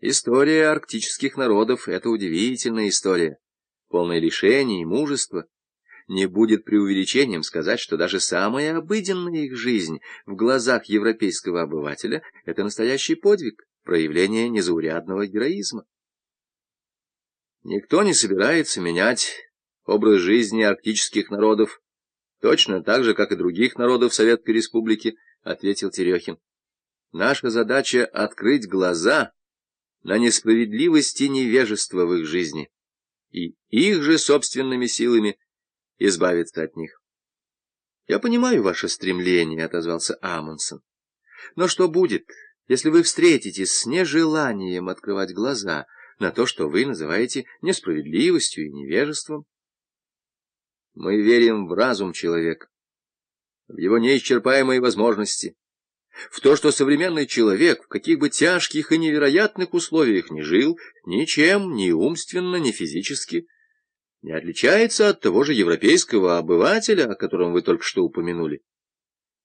История арктических народов — это удивительная история, полная лишений и мужества. Не будет преувеличением сказать, что даже самая обыденная их жизнь в глазах европейского обывателя — это настоящий подвиг, проявление незаурядного героизма. Никто не собирается менять образ жизни арктических народов, точно так же, как и других народов Советской Республики, — ответил Терехин. Наша задача — открыть глаза на несправедливость и невежество в их жизни, и их же собственными силами избавиться от них. — Я понимаю ваше стремление, — отозвался Амундсен. — Но что будет, если вы встретитесь с нежеланием открывать глаза на то, что вы называете несправедливостью и невежеством? Мы верим в разум человека, в его неисчерпаемые возможности, в то, что современный человек, в каких бы тяжких и невероятных условиях ни жил, ничем, ни умственно, ни физически, не отличается от того же европейского обывателя, о котором вы только что упомянули.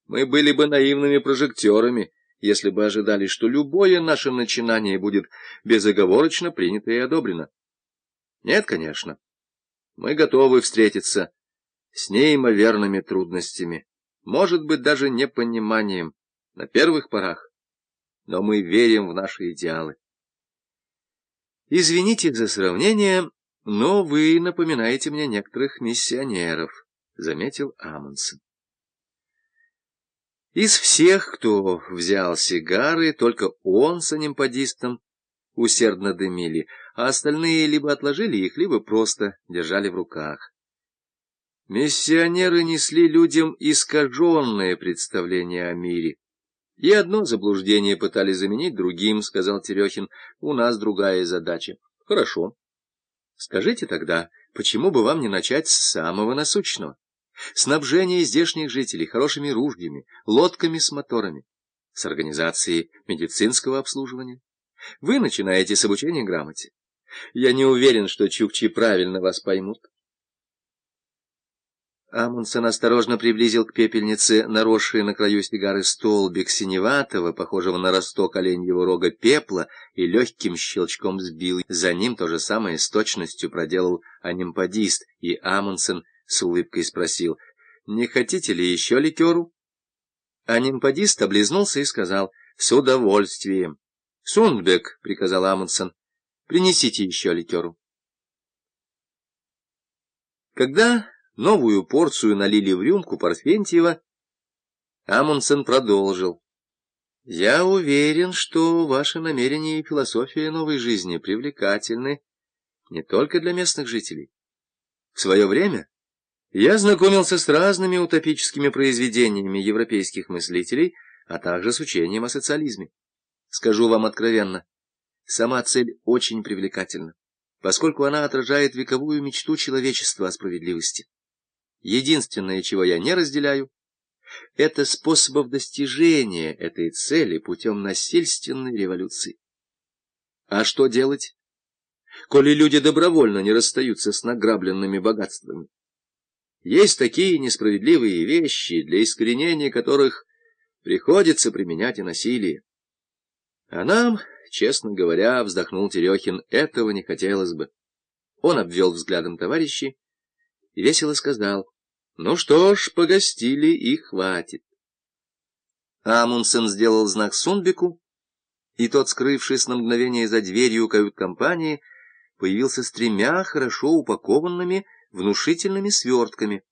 Мы были бы наивными прожектерами, если бы ожидали, что любое наше начинание будет безоговорочно принято и одобрено. Нет, конечно. Мы готовы встретиться с неимоверными трудностями, может быть, даже непониманием, на первых порах, но мы верим в наши идеалы. Извините за сравнение, но вы напоминаете мне некоторых миссионеров, — заметил Амундсен. Из всех, кто взял сигары, только он с анимпадистом усердно дымили, а остальные либо отложили их, либо просто держали в руках. Миссионеры несли людям искаженное представление о мире. И одно заблуждение пытались заменить другим, — сказал Терехин. У нас другая задача. Хорошо. Скажите тогда, почему бы вам не начать с самого насущного? Снабжение здешних жителей хорошими ружьями, лодками с моторами, с организацией медицинского обслуживания. Вы начинаете с обучения грамоте. Я не уверен, что чукчи правильно вас поймут. Амундсен осторожно приблизил к пепельнице наросший на краю сигары столбик синеватого, похожего на росток оленьего рога пепла, и легким щелчком сбил. За ним то же самое с точностью проделал анимпадист, и Амундсен с улыбкой спросил, «Не хотите ли еще ликеру?» Анимпадист облизнулся и сказал, «С удовольствием». «Сундбек», — приказал Амундсен, — «принесите еще ликеру». Когда Новую порцию налили в рюмку Парфентьева. Амундсен продолжил. «Я уверен, что ваши намерения и философия новой жизни привлекательны не только для местных жителей. В свое время я знакомился с разными утопическими произведениями европейских мыслителей, а также с учением о социализме. Скажу вам откровенно, сама цель очень привлекательна, поскольку она отражает вековую мечту человечества о справедливости. Единственное, чего я не разделяю, это способов достижения этой цели путем насильственной революции. А что делать, коли люди добровольно не расстаются с награбленными богатствами? Есть такие несправедливые вещи, для искоренения которых приходится применять и насилие. А нам, честно говоря, вздохнул Терехин, этого не хотелось бы. Он обвел взглядом товарищей весело сказал, «Ну что ж, погостили и хватит». Амундсен сделал знак Сунбеку, и тот, скрывшись на мгновение за дверью кают-компании, появился с тремя хорошо упакованными внушительными свертками,